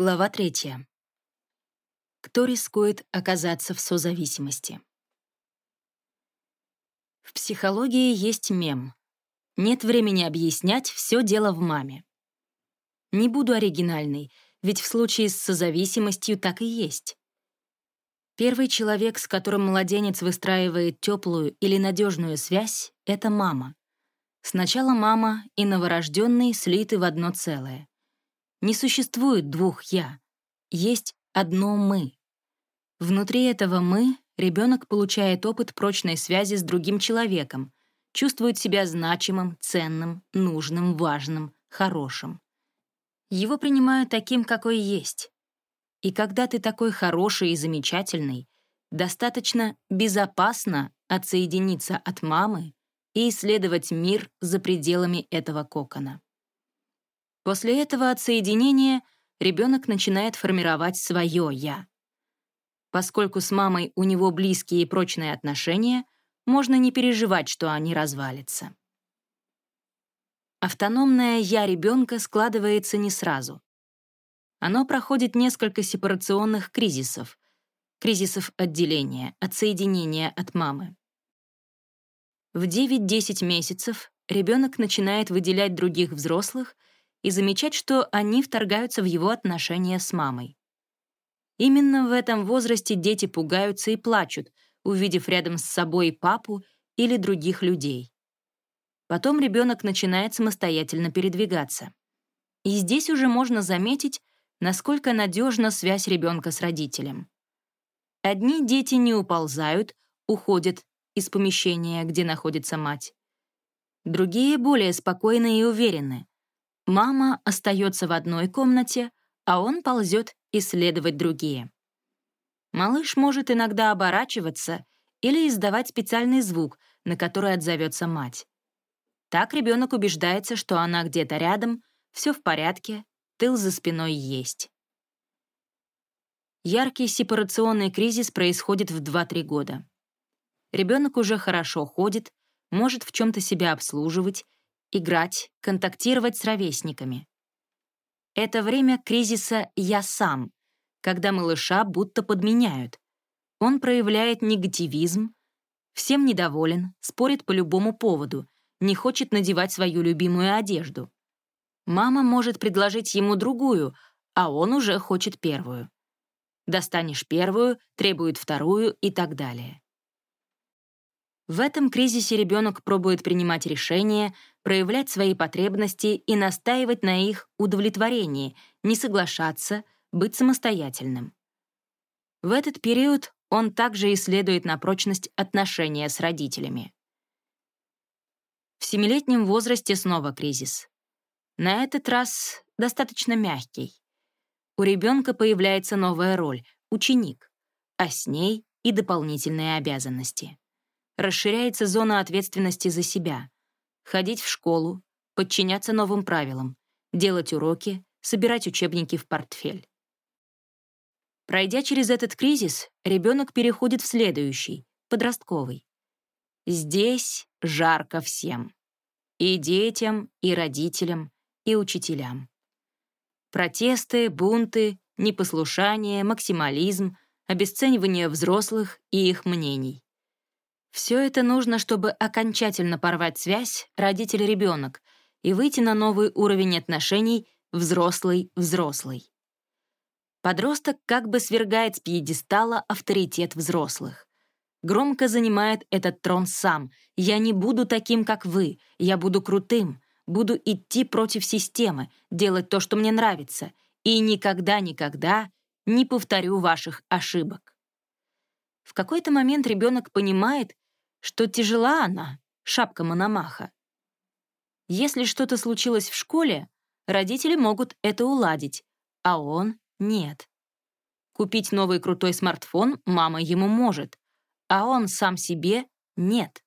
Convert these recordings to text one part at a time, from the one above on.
Глава третья. Кто рискует оказаться в созависимости? В психологии есть мем. Нет времени объяснять, все дело в маме. Не буду оригинальной, ведь в случае с созависимостью так и есть. Первый человек, с которым младенец выстраивает теплую или надежную связь, — это мама. Сначала мама и новорожденный слиты в одно целое. Не существует двух «я», есть одно «мы». Внутри этого «мы» ребенок получает опыт прочной связи с другим человеком, чувствует себя значимым, ценным, нужным, важным, хорошим. Его принимают таким, какой есть. И когда ты такой хороший и замечательный, достаточно безопасно отсоединиться от мамы и исследовать мир за пределами этого кокона. После этого отсоединения ребенок начинает формировать свое «я». Поскольку с мамой у него близкие и прочные отношения, можно не переживать, что они развалятся. Автономное «я» ребенка складывается не сразу. Оно проходит несколько сепарационных кризисов, кризисов отделения, отсоединения от мамы. В 9-10 месяцев ребенок начинает выделять других взрослых — и замечать, что они вторгаются в его отношения с мамой. Именно в этом возрасте дети пугаются и плачут, увидев рядом с собой папу или других людей. Потом ребенок начинает самостоятельно передвигаться. И здесь уже можно заметить, насколько надежна связь ребенка с родителем. Одни дети не уползают, уходят из помещения, где находится мать. Другие более спокойны и уверены. Мама остается в одной комнате, а он ползет исследовать другие. Малыш может иногда оборачиваться или издавать специальный звук, на который отзовется мать. Так ребенок убеждается, что она где-то рядом, все в порядке, тыл за спиной есть. Яркий сепарационный кризис происходит в 2-3 года. Ребенок уже хорошо ходит, может в чем-то себя обслуживать играть, контактировать с ровесниками. Это время кризиса «я сам», когда малыша будто подменяют. Он проявляет негативизм, всем недоволен, спорит по любому поводу, не хочет надевать свою любимую одежду. Мама может предложить ему другую, а он уже хочет первую. Достанешь первую, требует вторую и так далее. В этом кризисе ребенок пробует принимать решения, проявлять свои потребности и настаивать на их удовлетворении, не соглашаться, быть самостоятельным. В этот период он также исследует на прочность отношения с родителями. В семилетнем возрасте снова кризис. На этот раз достаточно мягкий. У ребенка появляется новая роль — ученик, а с ней и дополнительные обязанности расширяется зона ответственности за себя. Ходить в школу, подчиняться новым правилам, делать уроки, собирать учебники в портфель. Пройдя через этот кризис, ребенок переходит в следующий, подростковый. Здесь жарко всем. И детям, и родителям, и учителям. Протесты, бунты, непослушание, максимализм, обесценивание взрослых и их мнений. Все это нужно, чтобы окончательно порвать связь родитель-ребенок и выйти на новый уровень отношений взрослый-взрослый. Подросток как бы свергает с пьедестала авторитет взрослых. Громко занимает этот трон сам. «Я не буду таким, как вы. Я буду крутым. Буду идти против системы, делать то, что мне нравится. И никогда-никогда не повторю ваших ошибок». В какой-то момент ребенок понимает, что тяжела она, шапка Мономаха. Если что-то случилось в школе, родители могут это уладить, а он — нет. Купить новый крутой смартфон мама ему может, а он сам себе — нет.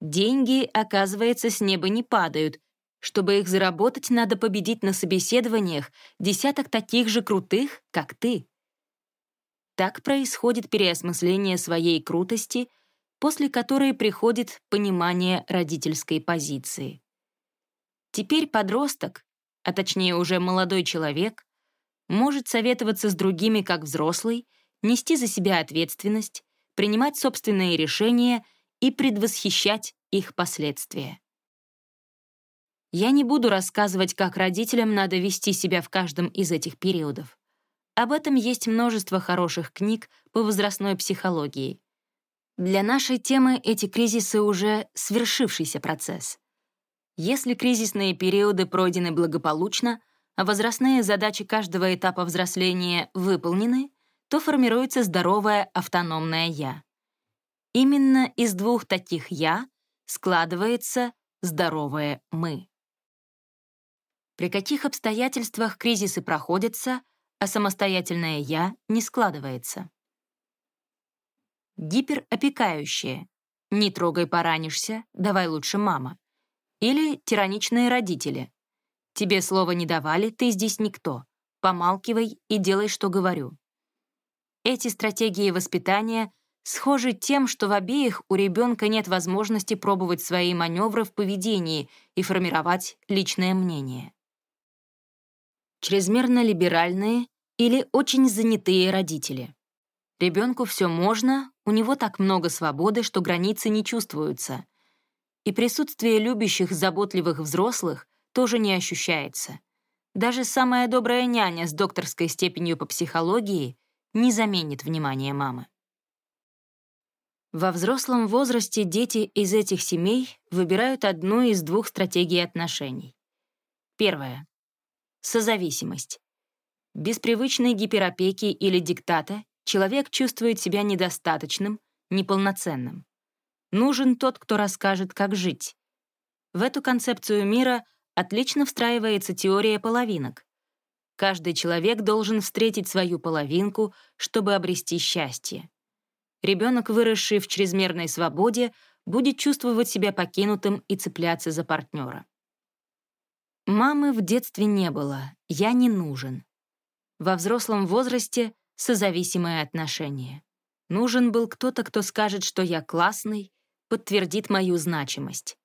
Деньги, оказывается, с неба не падают. Чтобы их заработать, надо победить на собеседованиях десяток таких же крутых, как ты. Так происходит переосмысление своей крутости после которой приходит понимание родительской позиции. Теперь подросток, а точнее уже молодой человек, может советоваться с другими как взрослый, нести за себя ответственность, принимать собственные решения и предвосхищать их последствия. Я не буду рассказывать, как родителям надо вести себя в каждом из этих периодов. Об этом есть множество хороших книг по возрастной психологии. Для нашей темы эти кризисы уже свершившийся процесс. Если кризисные периоды пройдены благополучно, а возрастные задачи каждого этапа взросления выполнены, то формируется здоровое автономное «я». Именно из двух таких «я» складывается здоровое «мы». При каких обстоятельствах кризисы проходятся, а самостоятельное «я» не складывается? Гиперопекающее. «Не трогай, поранишься, давай лучше мама». Или тираничные родители. Тебе слова не давали, ты здесь никто. Помалкивай и делай, что говорю. Эти стратегии воспитания схожи тем, что в обеих у ребенка нет возможности пробовать свои маневры в поведении и формировать личное мнение. Чрезмерно либеральные или очень занятые родители. Ребенку все можно, у него так много свободы, что границы не чувствуются. И присутствие любящих, заботливых взрослых тоже не ощущается. Даже самая добрая няня с докторской степенью по психологии не заменит внимание мамы. Во взрослом возрасте дети из этих семей выбирают одну из двух стратегий отношений. Первая — созависимость. Без привычной гиперопеки или диктата человек чувствует себя недостаточным, неполноценным. Нужен тот, кто расскажет, как жить. В эту концепцию мира — отлично встраивается теория половинок. Каждый человек должен встретить свою половинку, чтобы обрести счастье. Ребенок, выросший в чрезмерной свободе, будет чувствовать себя покинутым и цепляться за партнера. Мамы в детстве не было, я не нужен. Во взрослом возрасте — созависимое отношение. Нужен был кто-то, кто скажет, что я классный, подтвердит мою значимость.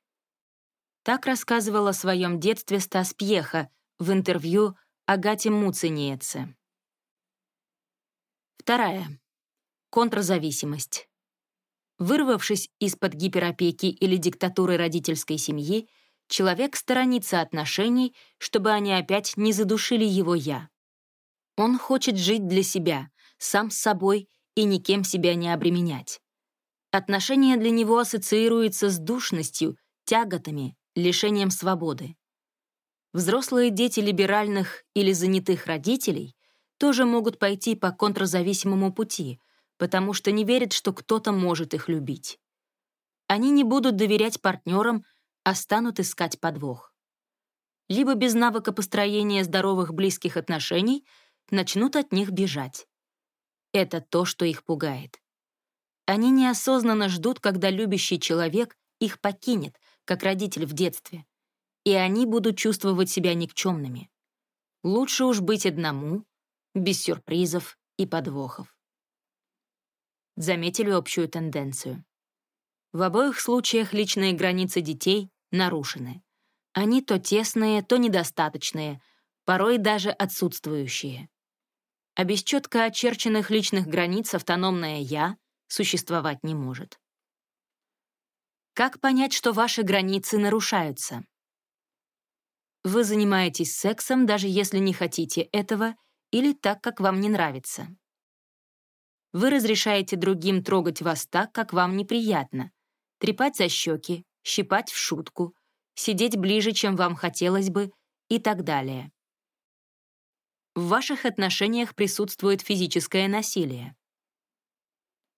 Так рассказывал о своем детстве Стас Пьеха в интервью Агате Муцениеце. Вторая. Контрзависимость. Вырвавшись из-под гиперопеки или диктатуры родительской семьи, человек сторонится отношений, чтобы они опять не задушили его «я». Он хочет жить для себя, сам с собой и никем себя не обременять. Отношения для него ассоциируются с душностью, тяготами, лишением свободы. Взрослые дети либеральных или занятых родителей тоже могут пойти по контрзависимому пути, потому что не верят, что кто-то может их любить. Они не будут доверять партнерам, а станут искать подвох. Либо без навыка построения здоровых близких отношений начнут от них бежать. Это то, что их пугает. Они неосознанно ждут, когда любящий человек их покинет, как родитель в детстве, и они будут чувствовать себя никчемными. Лучше уж быть одному, без сюрпризов и подвохов. Заметили общую тенденцию. В обоих случаях личные границы детей нарушены. Они то тесные, то недостаточные, порой даже отсутствующие. А без четко очерченных личных границ автономное «я» существовать не может. Как понять, что ваши границы нарушаются? Вы занимаетесь сексом, даже если не хотите этого, или так, как вам не нравится. Вы разрешаете другим трогать вас так, как вам неприятно, трепать за щеки, щипать в шутку, сидеть ближе, чем вам хотелось бы, и так далее. В ваших отношениях присутствует физическое насилие.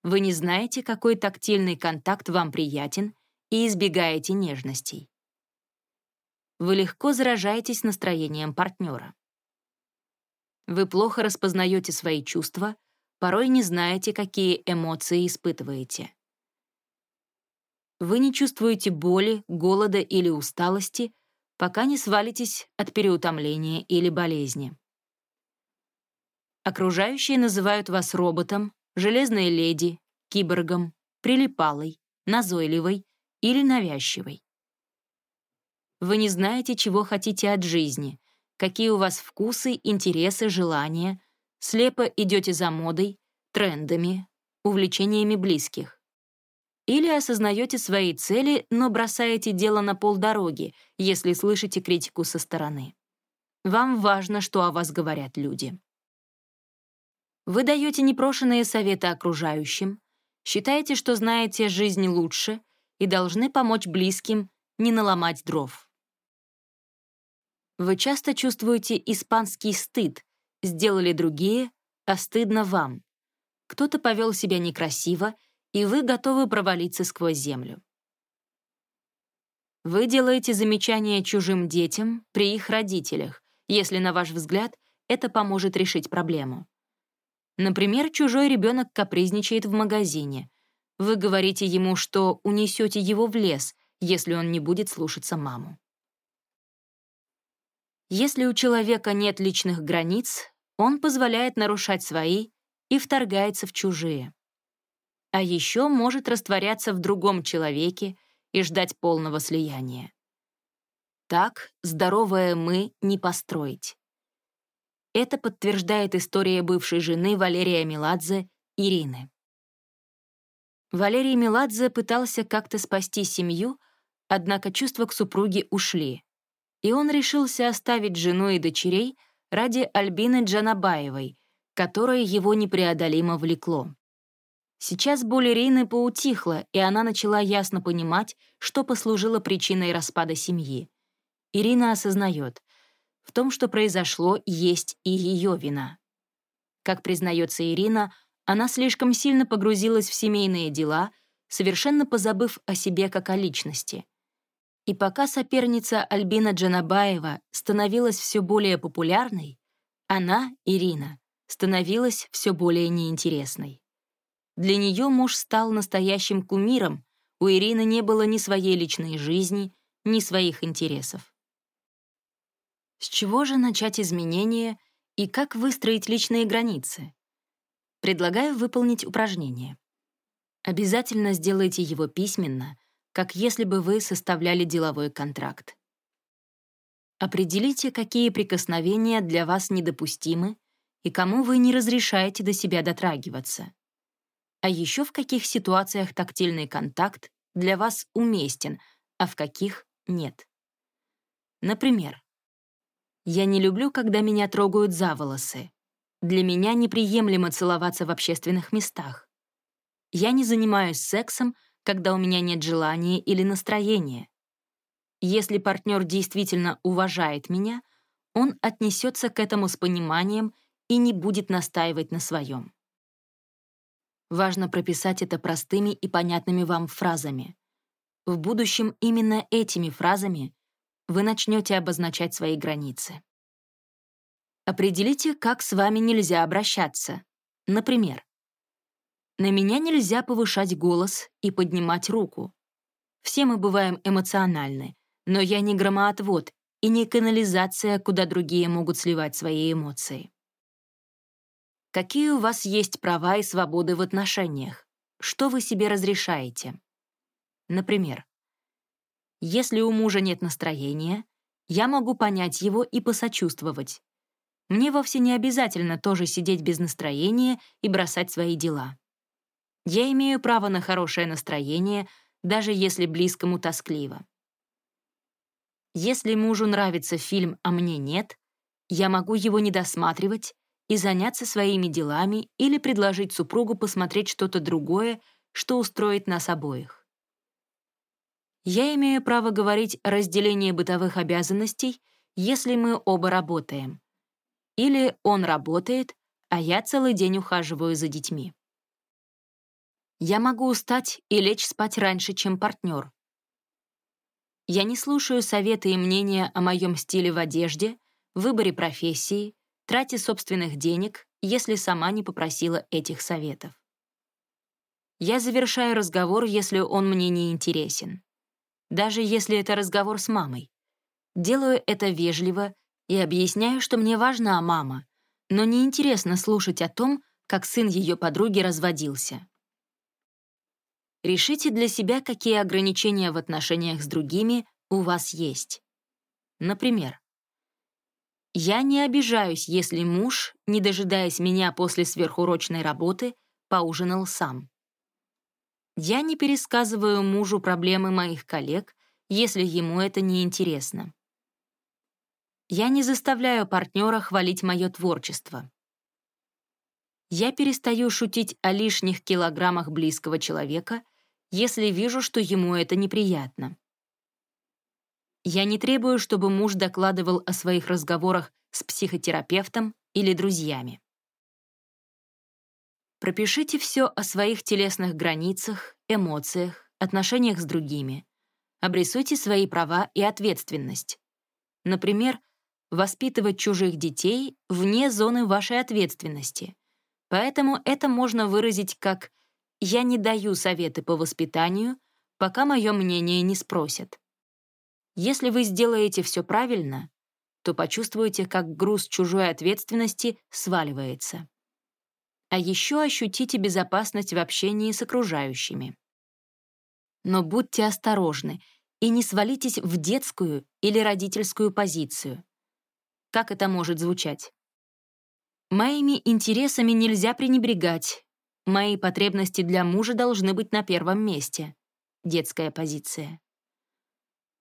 Вы не знаете, какой тактильный контакт вам приятен и избегаете нежностей. Вы легко заражаетесь настроением партнера. Вы плохо распознаете свои чувства, порой не знаете, какие эмоции испытываете. Вы не чувствуете боли, голода или усталости, пока не свалитесь от переутомления или болезни. Окружающие называют вас роботом, железной леди, киборгом, прилипалой, назойливой или навязчивой. Вы не знаете, чего хотите от жизни, какие у вас вкусы, интересы, желания, слепо идете за модой, трендами, увлечениями близких. Или осознаете свои цели, но бросаете дело на полдороги, если слышите критику со стороны. Вам важно, что о вас говорят люди. Вы даете непрошенные советы окружающим, считаете, что знаете жизнь лучше и должны помочь близким не наломать дров. Вы часто чувствуете испанский стыд, сделали другие, а стыдно вам. Кто-то повел себя некрасиво, и вы готовы провалиться сквозь землю. Вы делаете замечания чужим детям при их родителях, если, на ваш взгляд, это поможет решить проблему. Например, чужой ребенок капризничает в магазине. Вы говорите ему, что унесете его в лес, если он не будет слушаться маму. Если у человека нет личных границ, он позволяет нарушать свои и вторгается в чужие. А еще может растворяться в другом человеке и ждать полного слияния. Так здоровое «мы» не построить. Это подтверждает история бывшей жены Валерия Меладзе, Ирины. Валерий Меладзе пытался как-то спасти семью, однако чувства к супруге ушли, и он решился оставить жену и дочерей ради Альбины Джанабаевой, которая его непреодолимо влекло. Сейчас боль Ирины поутихла, и она начала ясно понимать, что послужило причиной распада семьи. Ирина осознает, в том, что произошло, есть и ее вина. Как признается Ирина, она слишком сильно погрузилась в семейные дела, совершенно позабыв о себе как о личности. И пока соперница Альбина Джанабаева становилась все более популярной, она, Ирина, становилась все более неинтересной. Для нее муж стал настоящим кумиром, у Ирины не было ни своей личной жизни, ни своих интересов. С чего же начать изменения и как выстроить личные границы? Предлагаю выполнить упражнение. Обязательно сделайте его письменно, как если бы вы составляли деловой контракт. Определите, какие прикосновения для вас недопустимы и кому вы не разрешаете до себя дотрагиваться. А еще в каких ситуациях тактильный контакт для вас уместен, а в каких — нет. Например, я не люблю, когда меня трогают за волосы. Для меня неприемлемо целоваться в общественных местах. Я не занимаюсь сексом, когда у меня нет желания или настроения. Если партнер действительно уважает меня, он отнесется к этому с пониманием и не будет настаивать на своем. Важно прописать это простыми и понятными вам фразами. В будущем именно этими фразами вы начнете обозначать свои границы. Определите, как с вами нельзя обращаться. Например, на меня нельзя повышать голос и поднимать руку. Все мы бываем эмоциональны, но я не громоотвод и не канализация, куда другие могут сливать свои эмоции. Какие у вас есть права и свободы в отношениях? Что вы себе разрешаете? Например, если у мужа нет настроения, я могу понять его и посочувствовать. Мне вовсе не обязательно тоже сидеть без настроения и бросать свои дела. Я имею право на хорошее настроение, даже если близкому тоскливо. Если мужу нравится фильм, а мне нет, я могу его не досматривать и заняться своими делами или предложить супругу посмотреть что-то другое, что устроит нас обоих я имею право говорить о разделении бытовых обязанностей, если мы оба работаем. Или он работает, а я целый день ухаживаю за детьми. Я могу устать и лечь спать раньше, чем партнер. Я не слушаю советы и мнения о моем стиле в одежде, выборе профессии, трате собственных денег, если сама не попросила этих советов. Я завершаю разговор, если он мне не интересен даже если это разговор с мамой. Делаю это вежливо и объясняю, что мне важна мама, но неинтересно слушать о том, как сын ее подруги разводился. Решите для себя, какие ограничения в отношениях с другими у вас есть. Например, Я не обижаюсь, если муж, не дожидаясь меня после сверхурочной работы, поужинал сам. Я не пересказываю мужу проблемы моих коллег, если ему это не интересно. Я не заставляю партнера хвалить мое творчество. Я перестаю шутить о лишних килограммах близкого человека, если вижу, что ему это неприятно. Я не требую, чтобы муж докладывал о своих разговорах с психотерапевтом или друзьями. Пропишите все о своих телесных границах, эмоциях, отношениях с другими. Обрисуйте свои права и ответственность. Например, воспитывать чужих детей вне зоны вашей ответственности. Поэтому это можно выразить как «я не даю советы по воспитанию, пока мое мнение не спросят». Если вы сделаете все правильно, то почувствуете, как груз чужой ответственности сваливается. А еще ощутите безопасность в общении с окружающими. Но будьте осторожны и не свалитесь в детскую или родительскую позицию. Как это может звучать? Моими интересами нельзя пренебрегать. Мои потребности для мужа должны быть на первом месте. Детская позиция.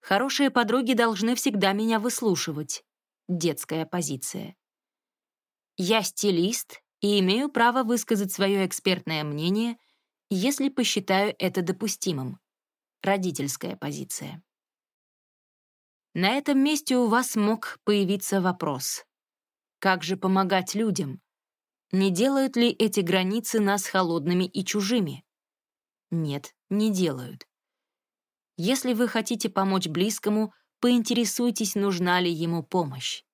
Хорошие подруги должны всегда меня выслушивать. Детская позиция. Я стилист и имею право высказать свое экспертное мнение, если посчитаю это допустимым. Родительская позиция. На этом месте у вас мог появиться вопрос. Как же помогать людям? Не делают ли эти границы нас холодными и чужими? Нет, не делают. Если вы хотите помочь близкому, поинтересуйтесь, нужна ли ему помощь.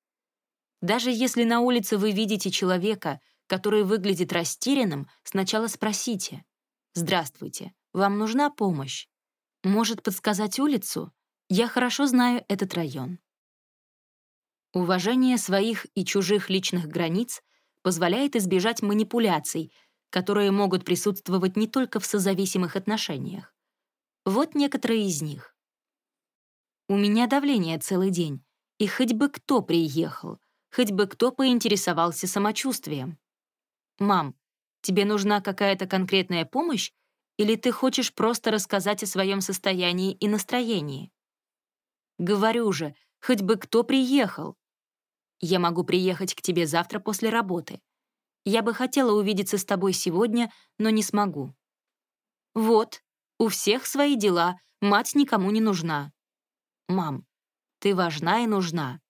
Даже если на улице вы видите человека, который выглядит растерянным, сначала спросите «Здравствуйте, вам нужна помощь? Может подсказать улицу? Я хорошо знаю этот район. Уважение своих и чужих личных границ позволяет избежать манипуляций, которые могут присутствовать не только в созависимых отношениях. Вот некоторые из них. У меня давление целый день, и хоть бы кто приехал, хоть бы кто поинтересовался самочувствием. «Мам, тебе нужна какая-то конкретная помощь, или ты хочешь просто рассказать о своем состоянии и настроении?» Говорю же, хоть бы кто приехал. Я могу приехать к тебе завтра после работы. Я бы хотела увидеться с тобой сегодня, но не смогу. Вот, у всех свои дела, мать никому не нужна. Мам, ты важна и нужна.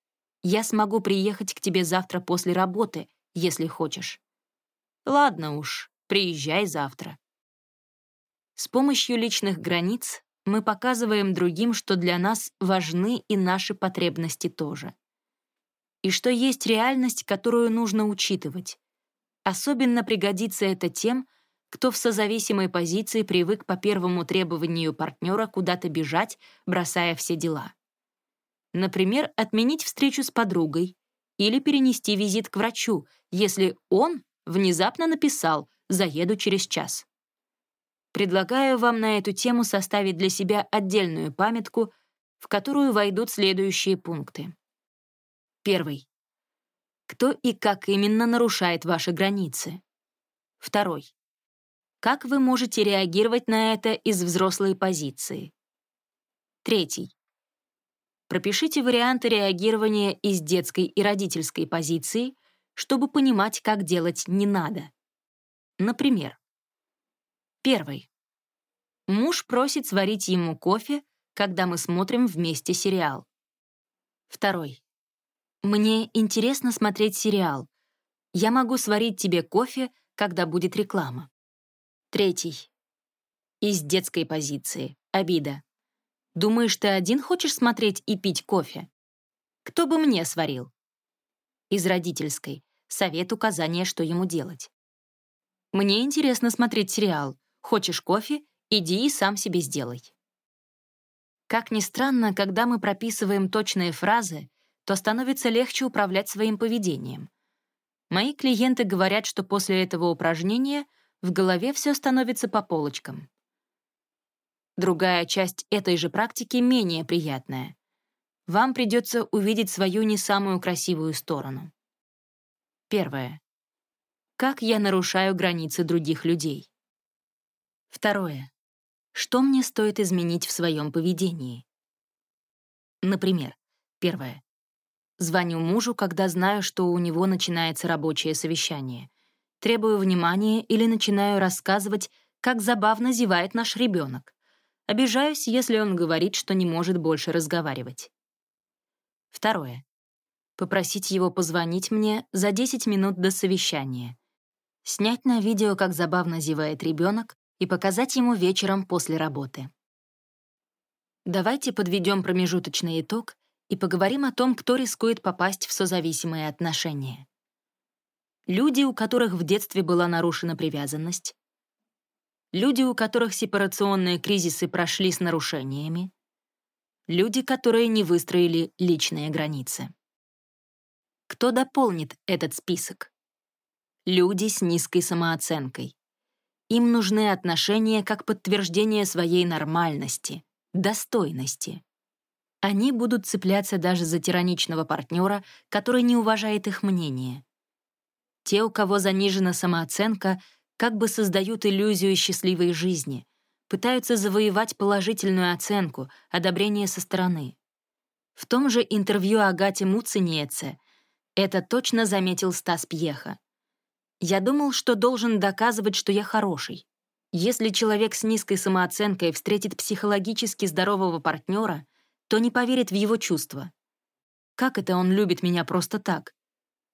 Я смогу приехать к тебе завтра после работы, если хочешь. Ладно уж, приезжай завтра. С помощью личных границ мы показываем другим, что для нас важны и наши потребности тоже. И что есть реальность, которую нужно учитывать. Особенно пригодится это тем, кто в созависимой позиции привык по первому требованию партнера куда-то бежать, бросая все дела. Например, отменить встречу с подругой или перенести визит к врачу, если он внезапно написал «заеду через час». Предлагаю вам на эту тему составить для себя отдельную памятку, в которую войдут следующие пункты. Первый. Кто и как именно нарушает ваши границы? Второй. Как вы можете реагировать на это из взрослой позиции? Третий. Пропишите варианты реагирования из детской и родительской позиции, чтобы понимать, как делать не надо. Например, Первый. Муж просит сварить ему кофе, когда мы смотрим вместе сериал. Второй. Мне интересно смотреть сериал. Я могу сварить тебе кофе, когда будет реклама. Третий. Из детской позиции. Обида. Думаешь, ты один хочешь смотреть и пить кофе? Кто бы мне сварил? Из родительской. Совет указания, что ему делать. Мне интересно смотреть сериал. Хочешь кофе? Иди и сам себе сделай. Как ни странно, когда мы прописываем точные фразы, то становится легче управлять своим поведением. Мои клиенты говорят, что после этого упражнения в голове все становится по полочкам. Другая часть этой же практики менее приятная. Вам придется увидеть свою не самую красивую сторону. Первое. Как я нарушаю границы других людей? Второе. Что мне стоит изменить в своем поведении? Например, первое. Звоню мужу, когда знаю, что у него начинается рабочее совещание. Требую внимания или начинаю рассказывать, как забавно зевает наш ребенок. Обижаюсь, если он говорит, что не может больше разговаривать. Второе. Попросить его позвонить мне за 10 минут до совещания. Снять на видео, как забавно зевает ребенок, и показать ему вечером после работы. Давайте подведем промежуточный итог и поговорим о том, кто рискует попасть в созависимые отношения. Люди, у которых в детстве была нарушена привязанность, люди, у которых сепарационные кризисы прошли с нарушениями, люди, которые не выстроили личные границы. Кто дополнит этот список? Люди с низкой самооценкой. Им нужны отношения как подтверждение своей нормальности, достойности. Они будут цепляться даже за тираничного партнера, который не уважает их мнение. Те, у кого занижена самооценка, как бы создают иллюзию счастливой жизни, пытаются завоевать положительную оценку, одобрение со стороны. В том же интервью Агате Муцениеце это точно заметил Стас Пьеха. «Я думал, что должен доказывать, что я хороший. Если человек с низкой самооценкой встретит психологически здорового партнера, то не поверит в его чувства. Как это он любит меня просто так?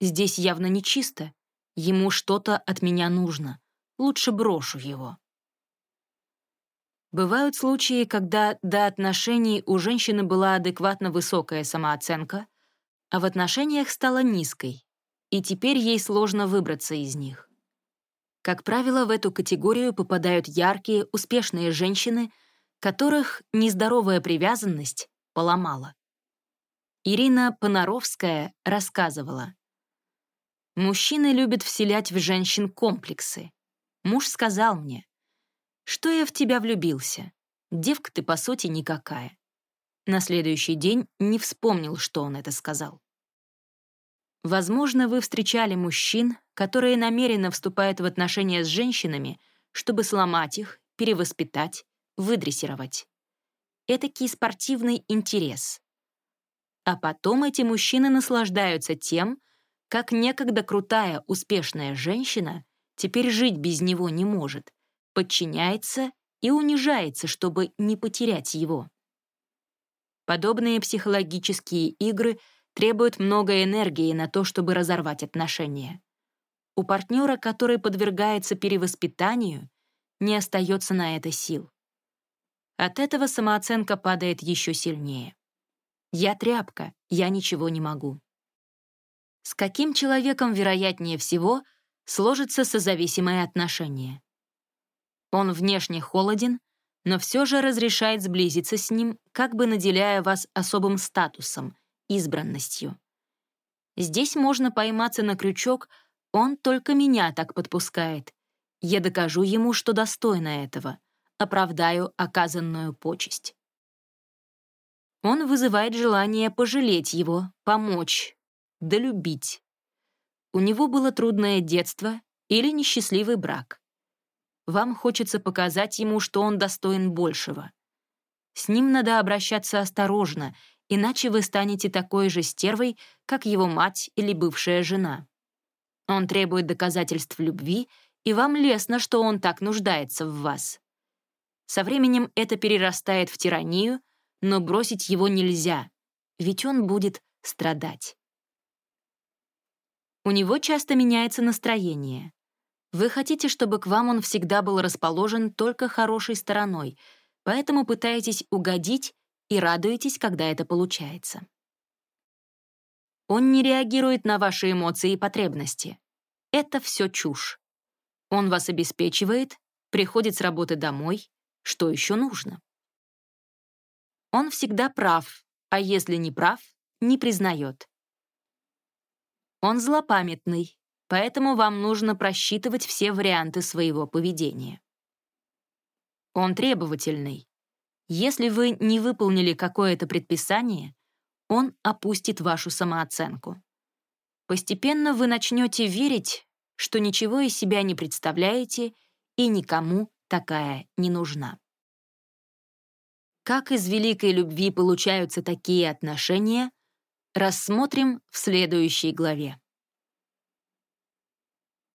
Здесь явно нечисто. Ему что-то от меня нужно лучше брошу его. Бывают случаи, когда до отношений у женщины была адекватно высокая самооценка, а в отношениях стала низкой, и теперь ей сложно выбраться из них. Как правило, в эту категорию попадают яркие, успешные женщины, которых нездоровая привязанность поломала. Ирина Понаровская рассказывала, «Мужчины любят вселять в женщин комплексы, Муж сказал мне, что я в тебя влюбился. Девка ты, по сути, никакая. На следующий день не вспомнил, что он это сказал. Возможно, вы встречали мужчин, которые намеренно вступают в отношения с женщинами, чтобы сломать их, перевоспитать, выдрессировать. Этакий спортивный интерес. А потом эти мужчины наслаждаются тем, как некогда крутая, успешная женщина теперь жить без него не может, подчиняется и унижается, чтобы не потерять его. Подобные психологические игры требуют много энергии на то, чтобы разорвать отношения. У партнера, который подвергается перевоспитанию, не остается на это сил. От этого самооценка падает еще сильнее. Я тряпка, я ничего не могу. С каким человеком, вероятнее всего, сложится созависимое отношение. Он внешне холоден, но все же разрешает сблизиться с ним, как бы наделяя вас особым статусом, избранностью. Здесь можно пойматься на крючок, он только меня так подпускает. Я докажу ему, что достойна этого, оправдаю оказанную почесть. Он вызывает желание пожалеть его, помочь, долюбить. У него было трудное детство или несчастливый брак. Вам хочется показать ему, что он достоин большего. С ним надо обращаться осторожно, иначе вы станете такой же стервой, как его мать или бывшая жена. Он требует доказательств любви, и вам лестно, что он так нуждается в вас. Со временем это перерастает в тиранию, но бросить его нельзя, ведь он будет страдать. У него часто меняется настроение. Вы хотите, чтобы к вам он всегда был расположен только хорошей стороной, поэтому пытаетесь угодить и радуетесь, когда это получается. Он не реагирует на ваши эмоции и потребности. Это все чушь. Он вас обеспечивает, приходит с работы домой. Что еще нужно? Он всегда прав, а если не прав, не признает. Он злопамятный, поэтому вам нужно просчитывать все варианты своего поведения. Он требовательный. Если вы не выполнили какое-то предписание, он опустит вашу самооценку. Постепенно вы начнете верить, что ничего из себя не представляете и никому такая не нужна. Как из великой любви получаются такие отношения, рассмотрим в следующей главе.